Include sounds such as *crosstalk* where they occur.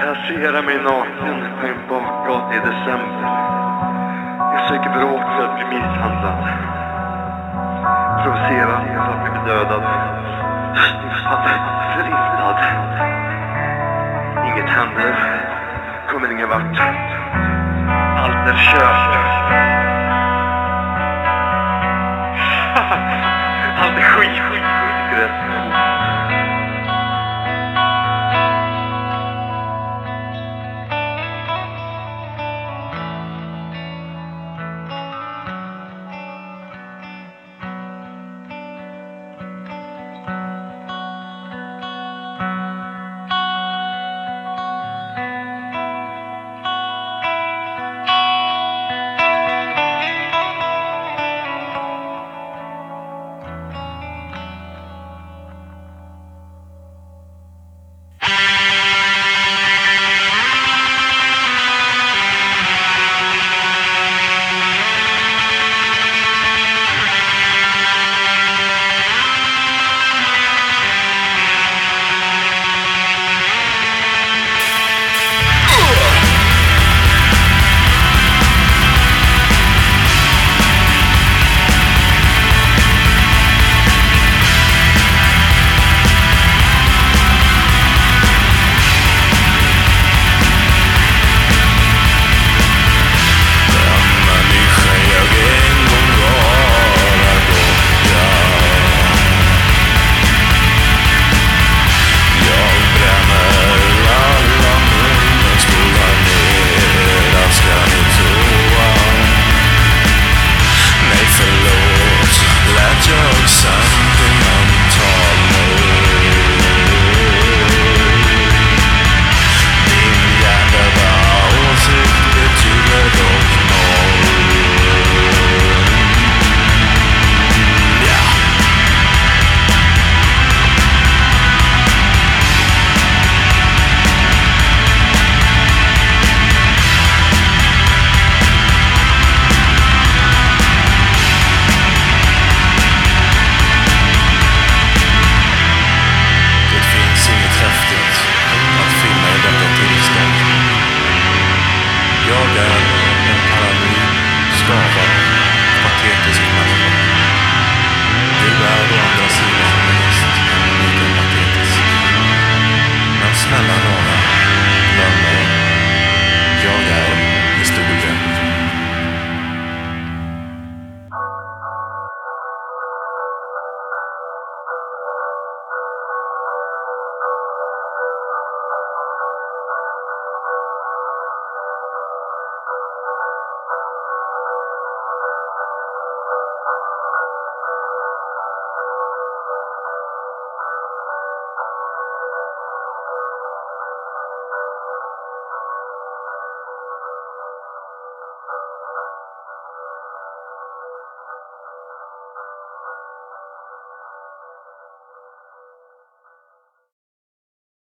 Placerar mig naken på en bakgata i december. Jag söker bråk för att bli misshandlad. Provocerad, för att bli bedödad. Förintad. Inget händer. Kommer ingen vart. Allt är kört. *laughs* Allt är skit, skit, skit.